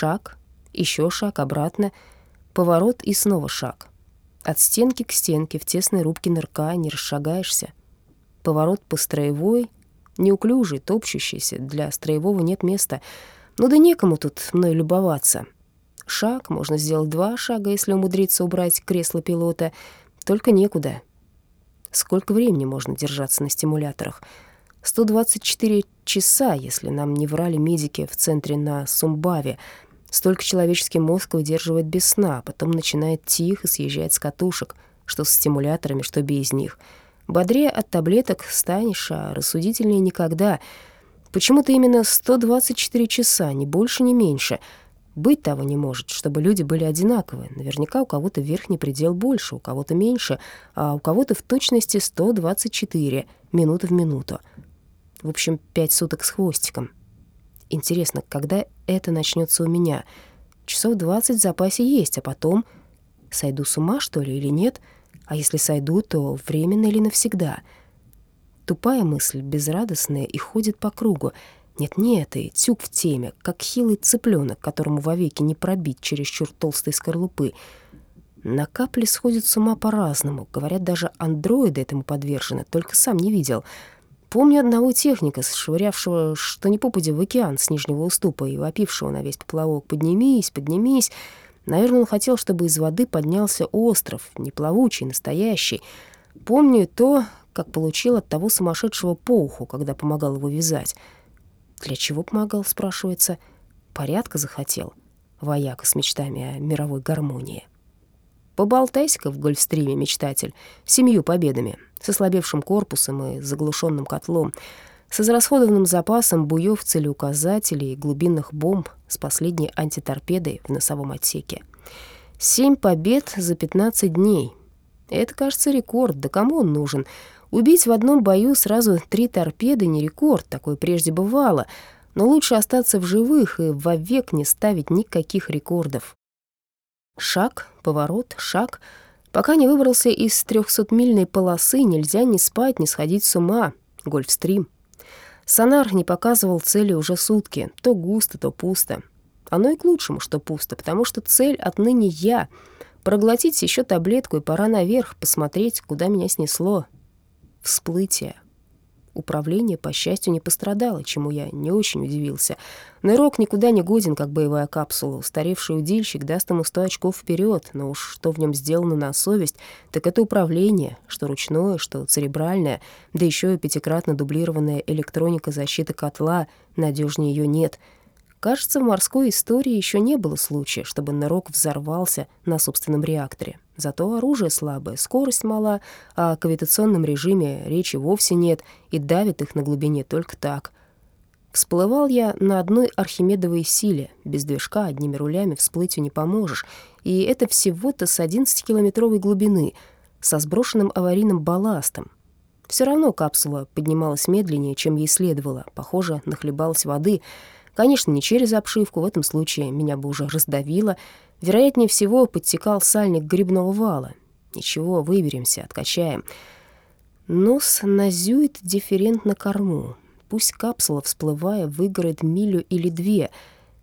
Шаг, еще шаг, обратно, поворот и снова шаг. От стенки к стенке в тесной рубке нырка не расшагаешься. Поворот по строевой, неуклюжий, топчущийся, для строевого нет места. Ну да некому тут мной любоваться. Шаг, можно сделать два шага, если умудриться убрать кресло пилота, только некуда. Сколько времени можно держаться на стимуляторах? 124 часа, если нам не врали медики в центре на Сумбаве. Столько человеческий мозг выдерживает без сна, а потом начинает тихо съезжать с катушек, что с стимуляторами, что без них. Бодрее от таблеток станешь, а рассудительнее никогда. Почему-то именно 124 часа, ни больше, ни меньше. Быть того не может, чтобы люди были одинаковые. Наверняка у кого-то верхний предел больше, у кого-то меньше, а у кого-то в точности 124 минуты в минуту. В общем, пять суток с хвостиком. Интересно, когда это начнется у меня? Часов двадцать в запасе есть, а потом... Сойду с ума, что ли, или нет? А если сойду, то временно или навсегда? Тупая мысль, безрадостная, и ходит по кругу. Нет-нет, и тюк в теме, как хилый цыпленок, которому вовеки не пробить чересчур толстой скорлупы. На капли сходят с ума по-разному. Говорят, даже андроиды этому подвержены, только сам не видел — Помню одного техника, швырявшего что ни попадя в океан с нижнего уступа и вопившего на весь поплавок «Поднимись, поднимись!». Наверное, он хотел, чтобы из воды поднялся остров, не плавучий, настоящий. Помню то, как получил от того сумасшедшего по уху, когда помогал его вязать. «Для чего помогал?» — спрашивается. «Порядка захотел?» Вояка с мечтами о мировой гармонии. Поболтайся-ка в гольфстриме, мечтатель, семью победами, с ослабевшим корпусом и заглушенным котлом, с израсходованным запасом буев целеуказателей и глубинных бомб с последней антиторпедой в носовом отсеке. Семь побед за 15 дней. Это, кажется, рекорд. Да кому он нужен? Убить в одном бою сразу три торпеды не рекорд, такое прежде бывало. Но лучше остаться в живых и вовек не ставить никаких рекордов. Шаг, поворот, шаг. Пока не выбрался из трехсотмильной полосы, нельзя ни спать, ни сходить с ума. Гольфстрим. Сонар не показывал цели уже сутки. То густо, то пусто. Оно и к лучшему, что пусто, потому что цель отныне я. Проглотить еще таблетку и пора наверх, посмотреть, куда меня снесло. Всплытие. Управление, по счастью, не пострадало, чему я не очень удивился. Нырок никуда не годен, как боевая капсула. Устаревший удильщик даст ему сто очков вперед, но уж что в нем сделано на совесть, так это управление, что ручное, что церебральное, да еще и пятикратно дублированная электроника защиты котла, надежнее ее нет — Кажется, в морской истории еще не было случая, чтобы нырок взорвался на собственном реакторе. Зато оружие слабое, скорость мала, а о кавитационном режиме речи вовсе нет, и давит их на глубине только так. Всплывал я на одной архимедовой силе. Без движка одними рулями всплытию не поможешь. И это всего-то с 11-километровой глубины, со сброшенным аварийным балластом. Все равно капсула поднималась медленнее, чем ей следовало. Похоже, нахлебалась воды — Конечно, не через обшивку, в этом случае меня бы уже раздавило. Вероятнее всего, подтекал сальник грибного вала. Ничего, выберемся, откачаем. Нос назюет дифферент на корму. Пусть капсула, всплывая, выиграет милю или две.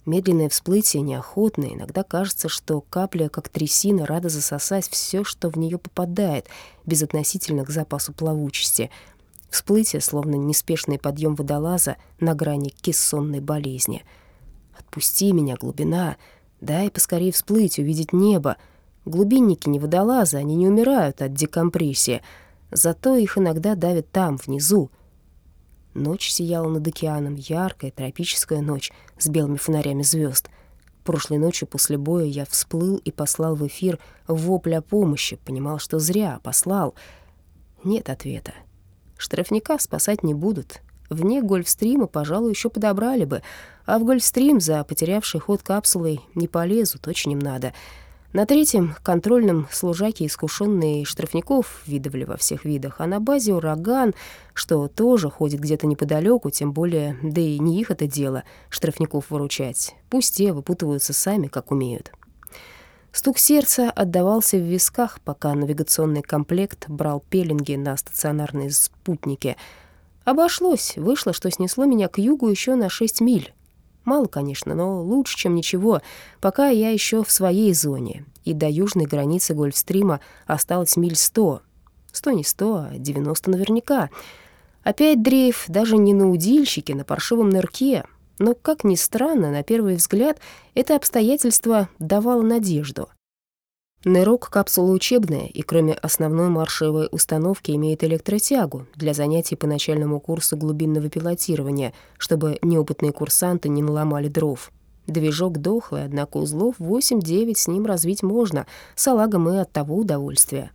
Медленное всплытие неохотное. Иногда кажется, что капля, как трясина, рада засосать все, что в нее попадает, безотносительно к запасу плавучести — Всплытие, словно неспешный подъем водолаза на грани кессонной болезни. «Отпусти меня, глубина! Дай поскорее всплыть, увидеть небо!» Глубинники не водолазы, они не умирают от декомпрессии, зато их иногда давят там, внизу. Ночь сияла над океаном, яркая тропическая ночь с белыми фонарями звезд. Прошлой ночью после боя я всплыл и послал в эфир вопль о помощи, понимал, что зря послал. Нет ответа. Штрафника спасать не будут. Вне гольфстрима, пожалуй, еще подобрали бы, а в гольфстрим за потерявший ход капсулой не полезут, очень им надо. На третьем контрольном служаки искушенные штрафников видывали во всех видах, а на базе ураган, что тоже ходит где-то неподалеку, тем более, да и не их это дело, штрафников выручать. Пусть те выпутываются сами, как умеют. Стук сердца отдавался в висках, пока навигационный комплект брал пеленги на стационарные спутники. Обошлось, вышло, что снесло меня к югу еще на 6 миль. Мало, конечно, но лучше, чем ничего, пока я еще в своей зоне, и до южной границы Гольфстрима осталось миль сто. Сто не сто, а девяносто наверняка. Опять дрейф даже не на удильщике, на паршивом нырке. Но, как ни странно, на первый взгляд это обстоятельство давало надежду. Нырок — капсула учебная, и кроме основной маршевой установки имеет электротягу для занятий по начальному курсу глубинного пилотирования, чтобы неопытные курсанты не наломали дров. Движок дохлый, однако узлов 8-9 с ним развить можно, салагом и от того удовольствия.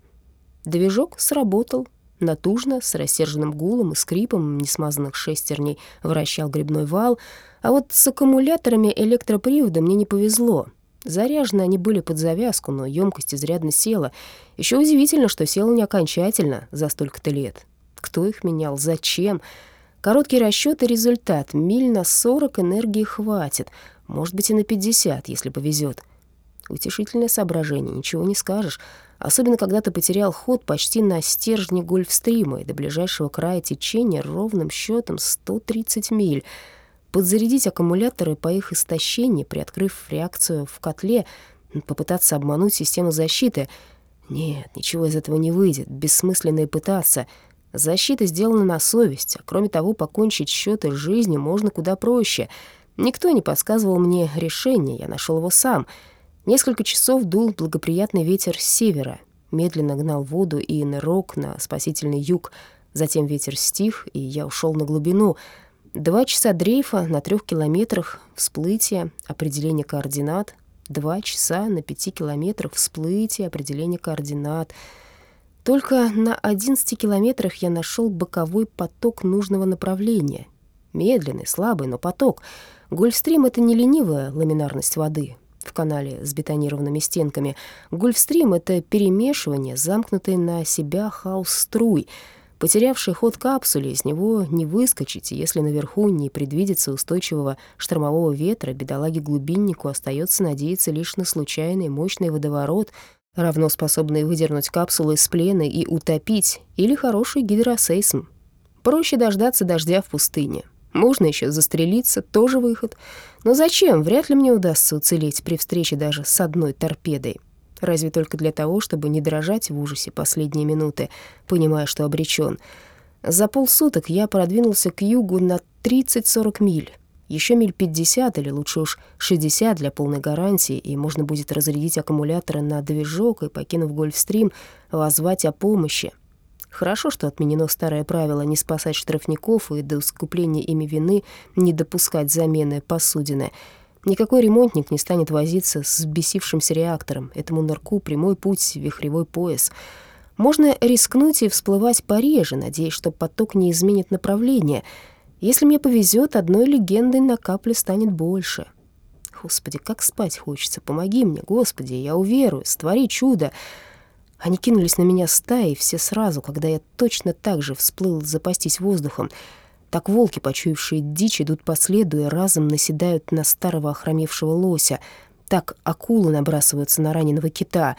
Движок сработал, натужно, с рассерженным гулом и скрипом несмазанных шестерней вращал грибной вал, а вот с аккумуляторами электропривода мне не повезло — Заряжены они были под завязку, но емкость изрядно села. Еще удивительно, что села не окончательно за столько-то лет. Кто их менял? Зачем? Короткий расчет и результат. Миль на 40 энергии хватит. Может быть, и на 50, если повезет. Утешительное соображение, ничего не скажешь. Особенно, когда ты потерял ход почти на стержне гольфстрима, и до ближайшего края течения ровным счетом 130 миль — подзарядить аккумуляторы по их истощении, приоткрыв реакцию в котле, попытаться обмануть систему защиты. Нет, ничего из этого не выйдет, бессмысленно и пытаться. Защита сделана на совесть, а кроме того, покончить счеты с жизнью можно куда проще. Никто не подсказывал мне решение, я нашел его сам. Несколько часов дул благоприятный ветер с севера, медленно гнал воду и нырок на спасительный юг. Затем ветер стих, и я ушел на глубину — Два часа дрейфа на трех километрах, всплытие, определение координат. Два часа на пяти километрах, всплытие, определение координат. Только на 11 километрах я нашел боковой поток нужного направления. Медленный, слабый, но поток. Гольфстрим — это не ленивая ламинарность воды в канале с бетонированными стенками. Гольфстрим — это перемешивание, замкнутый на себя хаос струй — Потерявший ход капсуле, из него не выскочить, если наверху не предвидится устойчивого штормового ветра, бедолаге-глубиннику остается надеяться лишь на случайный мощный водоворот, равно способный выдернуть капсулу из плена и утопить, или хороший гидросейсм. Проще дождаться дождя в пустыне. Можно еще застрелиться, тоже выход. Но зачем? Вряд ли мне удастся уцелеть при встрече даже с одной торпедой разве только для того, чтобы не дрожать в ужасе последние минуты, понимая, что обречен. За полсуток я продвинулся к югу на 30-40 миль. Еще миль 50 или лучше уж 60 для полной гарантии, и можно будет разрядить аккумуляторы на движок и, покинув Гольфстрим, возвать о помощи. Хорошо, что отменено старое правило не спасать штрафников и до искупления ими вины не допускать замены посудины — Никакой ремонтник не станет возиться с бесившимся реактором. Этому нырку прямой путь, вихревой пояс. Можно рискнуть и всплывать пореже, надеясь, что поток не изменит направление. Если мне повезет, одной легендой на капле станет больше. Господи, как спать хочется. Помоги мне, Господи, я уверую, створи чудо. Они кинулись на меня стаей все сразу, когда я точно так же всплыл запастись воздухом — так волки, почуявшие дичь, идут по следу и разом наседают на старого охромевшего лося. Так акулы набрасываются на раненого кита.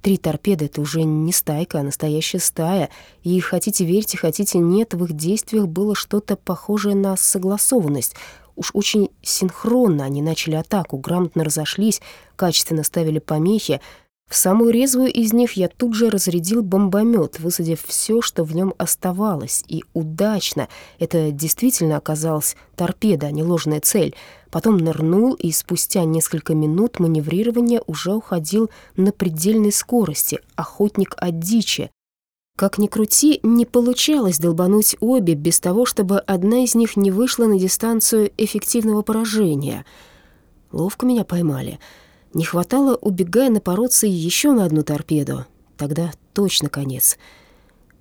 Три торпеды — это уже не стайка, а настоящая стая. И хотите верьте, хотите нет, в их действиях было что-то похожее на согласованность. Уж очень синхронно они начали атаку, грамотно разошлись, качественно ставили помехи — в самую резвую из них я тут же разрядил бомбомет, высадив все, что в нем оставалось, и удачно. Это действительно оказалась торпеда, а не ложная цель. Потом нырнул, и спустя несколько минут маневрирования уже уходил на предельной скорости, охотник от дичи. Как ни крути, не получалось долбануть обе без того, чтобы одна из них не вышла на дистанцию эффективного поражения. Ловко меня поймали — не хватало, убегая, напороться еще на одну торпеду. Тогда точно конец.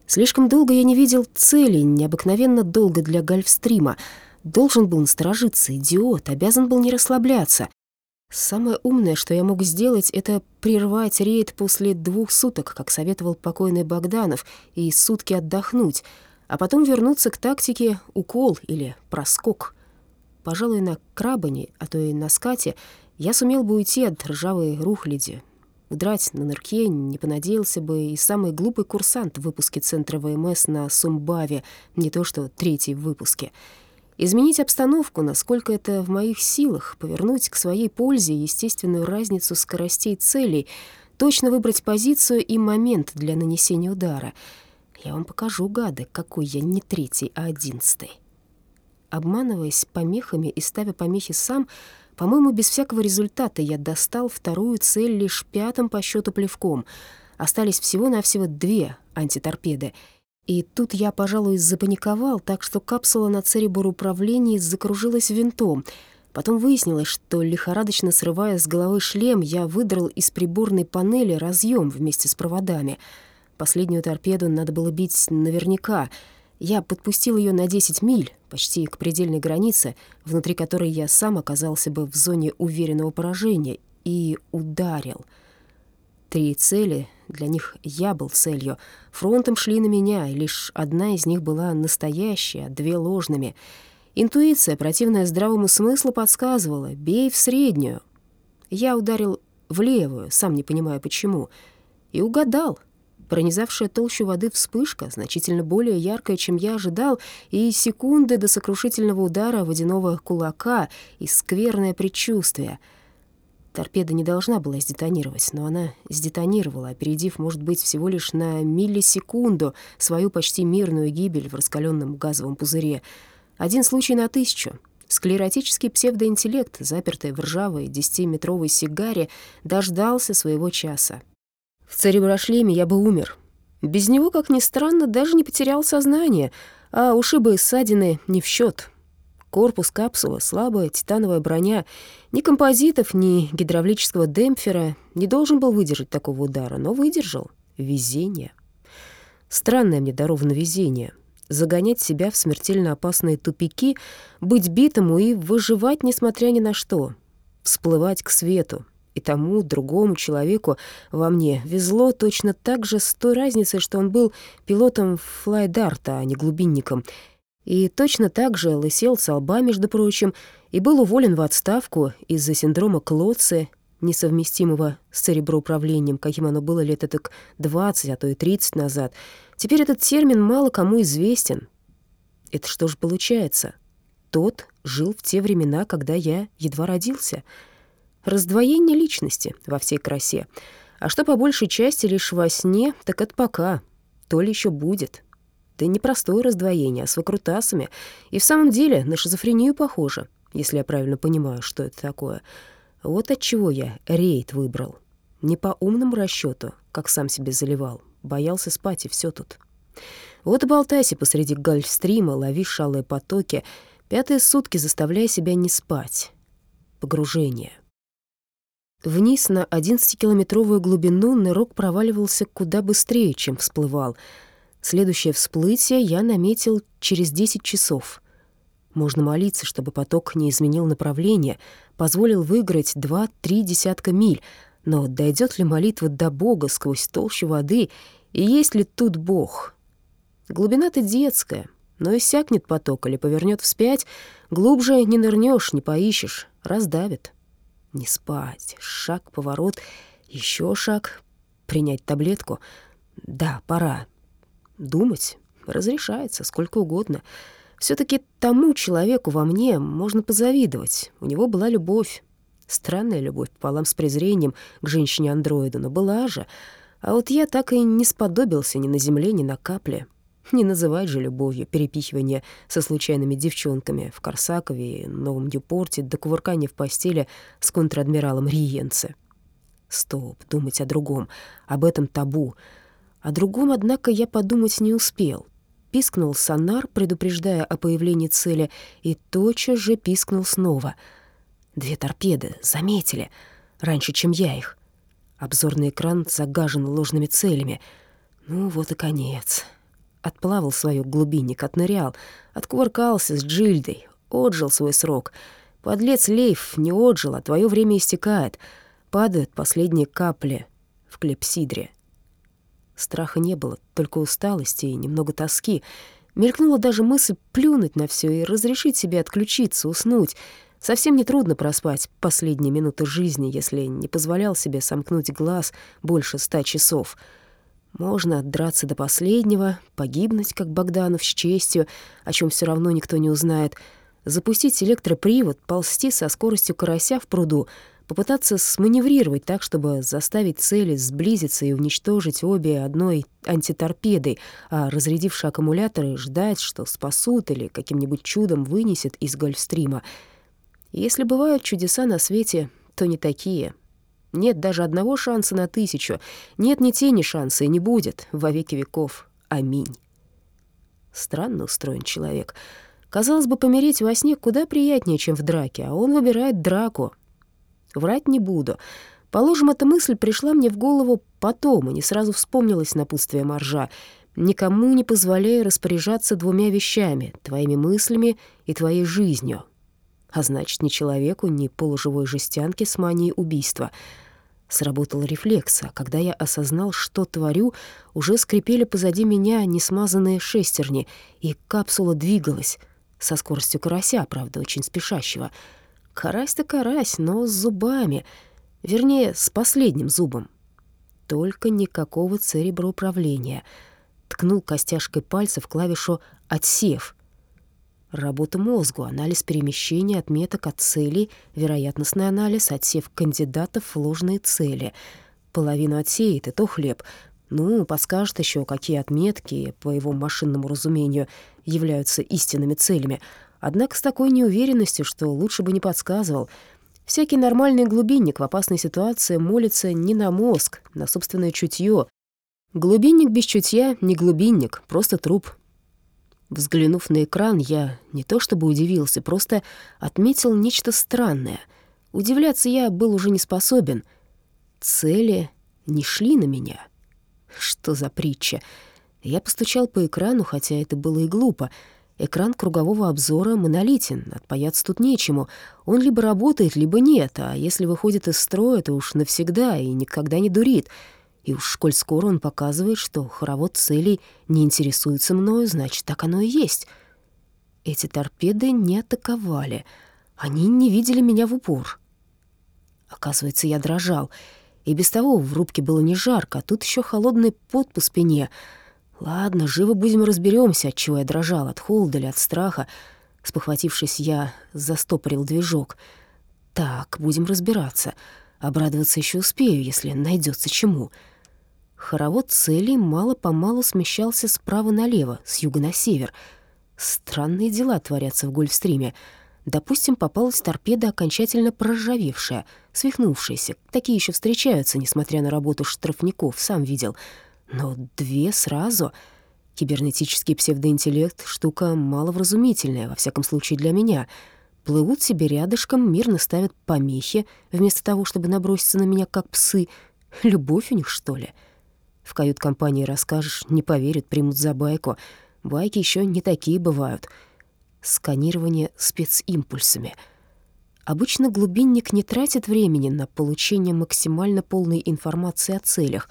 Слишком долго я не видел цели, необыкновенно долго для гольфстрима. Должен был насторожиться, идиот, обязан был не расслабляться. Самое умное, что я мог сделать, это прервать рейд после двух суток, как советовал покойный Богданов, и сутки отдохнуть, а потом вернуться к тактике укол или проскок. Пожалуй, на крабане, а то и на скате — я сумел бы уйти от ржавой рухляди. Удрать на нырке не понадеялся бы и самый глупый курсант в выпуске Центра ВМС на Сумбаве, не то что третий в выпуске. изменить обстановку, насколько это в моих силах, повернуть к своей пользе естественную разницу скоростей целей, точно выбрать позицию и момент для нанесения удара. Я вам покажу, гады, какой я не третий, а одиннадцатый. Обманываясь помехами и ставя помехи сам, по-моему, без всякого результата я достал вторую цель лишь пятым по счету плевком. Остались всего-навсего две антиторпеды — и тут я, пожалуй, запаниковал, так что капсула на цереброуправлении закружилась винтом. Потом выяснилось, что, лихорадочно срывая с головы шлем, я выдрал из приборной панели разъем вместе с проводами. Последнюю торпеду надо было бить наверняка. Я подпустил ее на 10 миль, почти к предельной границе, внутри которой я сам оказался бы в зоне уверенного поражения, и ударил — Три цели, для них я был целью, фронтом шли на меня, и лишь одна из них была настоящая, две ложными. Интуиция, противная здравому смыслу, подсказывала «бей в среднюю». Я ударил в левую, сам не понимая почему, и угадал. Пронизавшая толщу воды вспышка, значительно более яркая, чем я ожидал, и секунды до сокрушительного удара водяного кулака и скверное предчувствие — Торпеда не должна была сдетонировать, но она сдетонировала, опередив, может быть, всего лишь на миллисекунду свою почти мирную гибель в раскаленном газовом пузыре. Один случай на тысячу. Склеротический псевдоинтеллект, запертый в ржавой десятиметровой сигаре, дождался своего часа. В цереброшлеме я бы умер. Без него, как ни странно, даже не потерял сознание, а ушибы и ссадины не в счет. Корпус капсулы, слабая титановая броня. Ни композитов, ни гидравлического демпфера не должен был выдержать такого удара, но выдержал. Везение. Странное мне даровано везение. Загонять себя в смертельно опасные тупики, быть битому и выживать, несмотря ни на что. Всплывать к свету. И тому, другому человеку во мне везло точно так же с той разницей, что он был пилотом флайдарта, а не глубинником — и точно так же лысел со лба, между прочим, и был уволен в отставку из-за синдрома Клоци, несовместимого с цереброуправлением, каким оно было лет так 20, а то и 30 назад. Теперь этот термин мало кому известен. Это что же получается? Тот жил в те времена, когда я едва родился. Раздвоение личности во всей красе. А что по большей части лишь во сне, так это пока. То ли еще будет. Это не простое раздвоение, а с выкрутасами. И в самом деле на шизофрению похоже, если я правильно понимаю, что это такое. Вот от чего я рейд выбрал. Не по умному расчету, как сам себе заливал. Боялся спать, и все тут. Вот и болтайся посреди гольфстрима, лови шалые потоки. Пятые сутки заставляя себя не спать. Погружение. Вниз на 11-километровую глубину нырок проваливался куда быстрее, чем всплывал — Следующее всплытие я наметил через 10 часов. Можно молиться, чтобы поток не изменил направление, позволил выиграть 2-3 десятка миль, но дойдет ли молитва до Бога сквозь толщу воды, и есть ли тут Бог? Глубина-то детская, но иссякнет поток или повернет вспять, глубже не нырнешь, не поищешь, раздавит. Не спать, шаг, поворот, еще шаг, принять таблетку. Да, пора, Думать разрешается сколько угодно. все таки тому человеку во мне можно позавидовать. У него была любовь. Странная любовь пополам с презрением к женщине-андроиду, но была же. А вот я так и не сподобился ни на земле, ни на капле. Не называть же любовью перепихивание со случайными девчонками в Корсакове и Новом Ньюпорте до кувыркания в постели с контр-адмиралом Риенце. Стоп, думать о другом, об этом табу — о другом, однако, я подумать не успел. Пискнул сонар, предупреждая о появлении цели, и тотчас же пискнул снова. Две торпеды, заметили, раньше, чем я их. Обзорный экран загажен ложными целями. Ну вот и конец. Отплавал свою глубинник, отнырял, откувыркался с Джильдой, отжил свой срок. Подлец Лейф не отжил, а твое время истекает. Падают последние капли в клепсидре. Страха не было, только усталости и немного тоски. Мелькнула даже мысль плюнуть на все и разрешить себе отключиться, уснуть. Совсем нетрудно проспать последние минуты жизни, если не позволял себе сомкнуть глаз больше ста часов. Можно отдраться до последнего, погибнуть, как Богданов, с честью, о чем все равно никто не узнает. запустить электропривод, ползти со скоростью карася в пруду, попытаться сманеврировать так, чтобы заставить цели сблизиться и уничтожить обе одной антиторпедой, а разрядившие аккумуляторы ждать, что спасут или каким-нибудь чудом вынесет из Гольфстрима. Если бывают чудеса на свете, то не такие. Нет даже одного шанса на тысячу. Нет ни тени шанса и не будет во веки веков. Аминь. Странно устроен человек. Казалось бы, помереть во сне куда приятнее, чем в драке, а он выбирает драку. Врать не буду. Положим, эта мысль пришла мне в голову потом, и не сразу вспомнилась напутствие Маржа. «Никому не позволяй распоряжаться двумя вещами — твоими мыслями и твоей жизнью». А значит, ни человеку, ни полуживой жестянке с манией убийства — Сработал рефлекс, а когда я осознал, что творю, уже скрипели позади меня несмазанные шестерни, и капсула двигалась со скоростью карася, правда, очень спешащего. Карась-то карась, но с зубами, вернее, с последним зубом. Только никакого цереброуправления. Ткнул костяшкой пальца в клавишу «Отсев», Работа мозгу, анализ перемещения отметок от целей, вероятностный анализ, отсев кандидатов в ложные цели. Половину отсеет, и то хлеб. Ну, подскажет еще, какие отметки, по его машинному разумению, являются истинными целями. Однако с такой неуверенностью, что лучше бы не подсказывал. Всякий нормальный глубинник в опасной ситуации молится не на мозг, на собственное чутье. Глубинник без чутья — не глубинник, просто труп, Взглянув на экран, я не то чтобы удивился, просто отметил нечто странное. Удивляться я был уже не способен. Цели не шли на меня. Что за притча? Я постучал по экрану, хотя это было и глупо. Экран кругового обзора монолитен, отпаяться тут нечему. Он либо работает, либо нет, а если выходит из строя, то уж навсегда и никогда не дурит — и уж коль скоро он показывает, что хоровод целей не интересуется мною, значит, так оно и есть. Эти торпеды не атаковали. Они не видели меня в упор. Оказывается, я дрожал. И без того в рубке было не жарко, а тут еще холодный пот по спине. Ладно, живо будем разберемся, от чего я дрожал, от холода или от страха. Спохватившись, я застопорил движок. Так, будем разбираться. Обрадоваться еще успею, если найдется чему. — Хоровод целей мало-помалу смещался справа налево, с юга на север. Странные дела творятся в Гольфстриме. Допустим, попалась торпеда, окончательно проржавевшая, свихнувшаяся. Такие еще встречаются, несмотря на работу штрафников, сам видел. Но две сразу... Кибернетический псевдоинтеллект — штука маловразумительная, во всяком случае для меня. Плывут себе рядышком, мирно ставят помехи, вместо того, чтобы наброситься на меня, как псы. Любовь у них, что ли?» В кают-компании расскажешь, не поверят, примут за байку. Байки еще не такие бывают. Сканирование специмпульсами. Обычно глубинник не тратит времени на получение максимально полной информации о целях.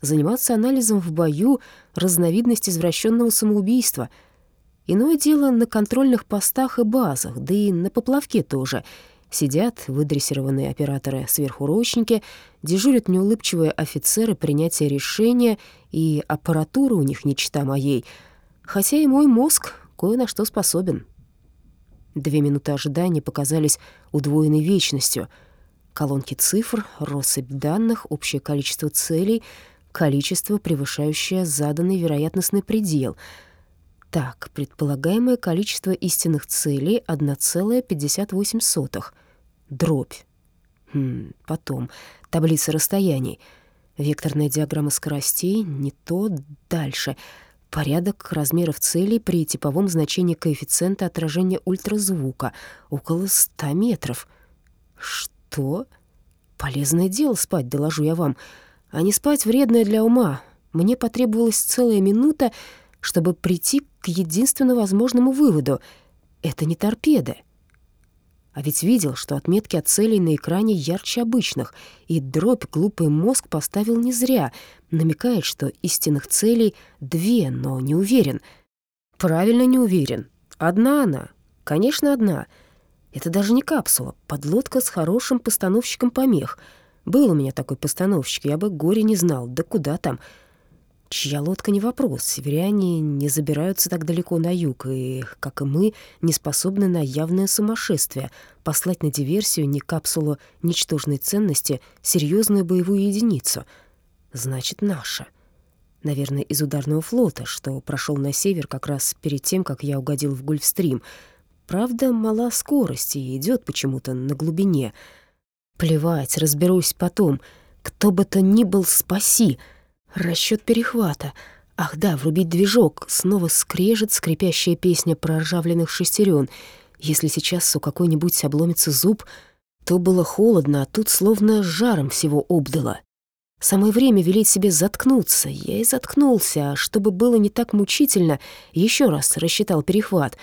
Заниматься анализом в бою — разновидность извращенного самоубийства. Иное дело на контрольных постах и базах, да и на поплавке тоже — Сидят выдрессированные операторы-сверхурочники, дежурят неулыбчивые офицеры принятия решения, и аппаратура у них не чита моей. Хотя и мой мозг кое на что способен. Две минуты ожидания показались удвоенной вечностью. Колонки цифр, россыпь данных, общее количество целей, количество, превышающее заданный вероятностный предел — так, предполагаемое количество истинных целей — 1,58. Дробь. Хм, потом. Таблица расстояний. Векторная диаграмма скоростей. Не то. Дальше. Порядок размеров целей при типовом значении коэффициента отражения ультразвука. Около 100 метров. Что? Полезное дело спать, доложу я вам. А не спать вредное для ума. Мне потребовалась целая минута, чтобы прийти к единственно возможному выводу — это не торпеда. А ведь видел, что отметки от целей на экране ярче обычных, и дробь глупый мозг поставил не зря, намекает, что истинных целей две, но не уверен. Правильно не уверен. Одна она, конечно, одна. Это даже не капсула, подлодка с хорошим постановщиком помех. Был у меня такой постановщик, я бы горе не знал, да куда там — Чья лодка не вопрос. Северяне не забираются так далеко на юг, и, как и мы, не способны на явное сумасшествие послать на диверсию не капсулу ничтожной ценности, серьезную боевую единицу. Значит, наша. Наверное, из ударного флота, что прошел на север как раз перед тем, как я угодил в Гольфстрим. Правда, мала скорость и идет почему-то на глубине. Плевать, разберусь потом. Кто бы то ни был, спаси. Расчет перехвата. Ах да, врубить движок. Снова скрежет скрипящая песня про ржавленных шестерен. Если сейчас у какой-нибудь обломится зуб, то было холодно, а тут словно жаром всего обдало. Самое время велеть себе заткнуться. Я и заткнулся, а чтобы было не так мучительно, еще раз рассчитал перехват.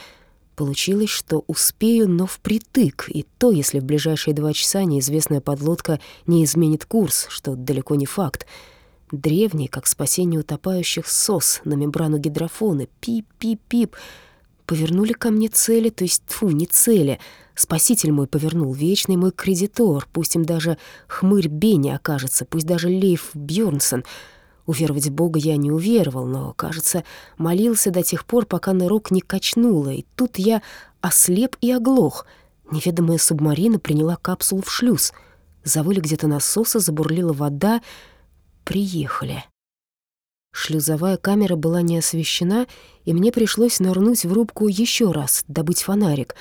Получилось, что успею, но впритык, и то, если в ближайшие два часа неизвестная подлодка не изменит курс, что далеко не факт. Древний, как спасение утопающих сос на мембрану гидрофона. Пип-пип-пип. Повернули ко мне цели, то есть, тфу, не цели. Спаситель мой повернул, вечный мой кредитор. Пусть им даже хмырь Бенни окажется, пусть даже Лейф Бьёрнсон. Уверовать в Бога я не уверовал, но, кажется, молился до тех пор, пока нырок не качнуло, и тут я ослеп и оглох. Неведомая субмарина приняла капсулу в шлюз. Завыли где-то насосы, забурлила вода — приехали. Шлюзовая камера была не освещена, и мне пришлось нырнуть в рубку еще раз, добыть фонарик.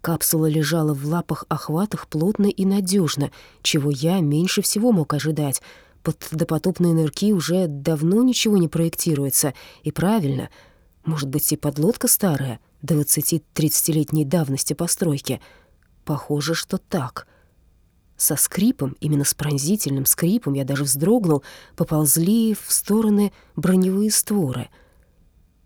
Капсула лежала в лапах-охватах плотно и надежно, чего я меньше всего мог ожидать. Под допотопные нырки уже давно ничего не проектируется, и правильно. Может быть, и подлодка старая, 20-30-летней давности постройки. Похоже, что так — со скрипом, именно с пронзительным скрипом, я даже вздрогнул, поползли в стороны броневые створы.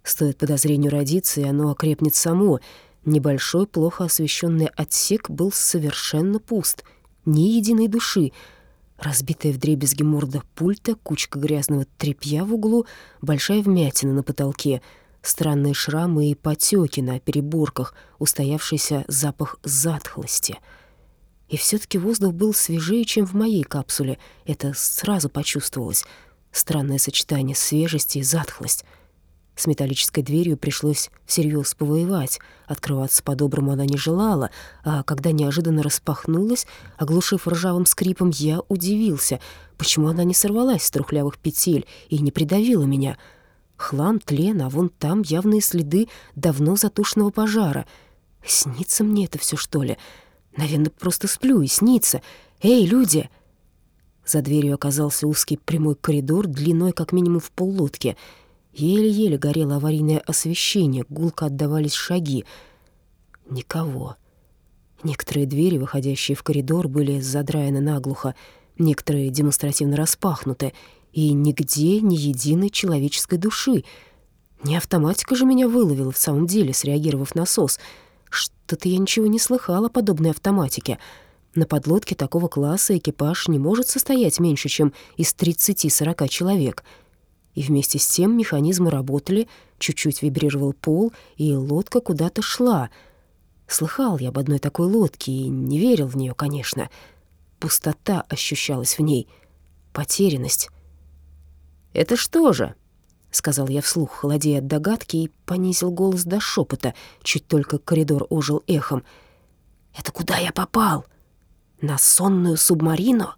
Стоит подозрению родиться, и оно окрепнет само. Небольшой, плохо освещенный отсек был совершенно пуст. Ни единой души. Разбитая вдребезги морда пульта, кучка грязного тряпья в углу, большая вмятина на потолке — странные шрамы и потеки на переборках, устоявшийся запах затхлости — и все таки воздух был свежее, чем в моей капсуле. Это сразу почувствовалось. Странное сочетание свежести и затхлость. С металлической дверью пришлось всерьез повоевать. Открываться по-доброму она не желала, а когда неожиданно распахнулась, оглушив ржавым скрипом, я удивился, почему она не сорвалась с трухлявых петель и не придавила меня. Хлам, тлен, а вон там явные следы давно затушенного пожара. Снится мне это все что ли?» Наверное, просто сплю и снится. Эй, люди!» За дверью оказался узкий прямой коридор, длиной как минимум в поллодки. Еле-еле горело аварийное освещение, гулко отдавались шаги. Никого. Некоторые двери, выходящие в коридор, были задраены наглухо, некоторые демонстративно распахнуты, и нигде ни единой человеческой души. Не автоматика же меня выловила в самом деле, среагировав на сос — что-то я ничего не слыхала о подобной автоматике. На подлодке такого класса экипаж не может состоять меньше, чем из 30-40 человек. И вместе с тем механизмы работали, чуть-чуть вибрировал пол, и лодка куда-то шла. Слыхал я об одной такой лодке и не верил в нее, конечно. Пустота ощущалась в ней, потерянность. «Это что же?» Сказал я вслух, холодея от догадки, и понизил голос до шепота, чуть только коридор ожил эхом. «Это куда я попал? На сонную субмарину?»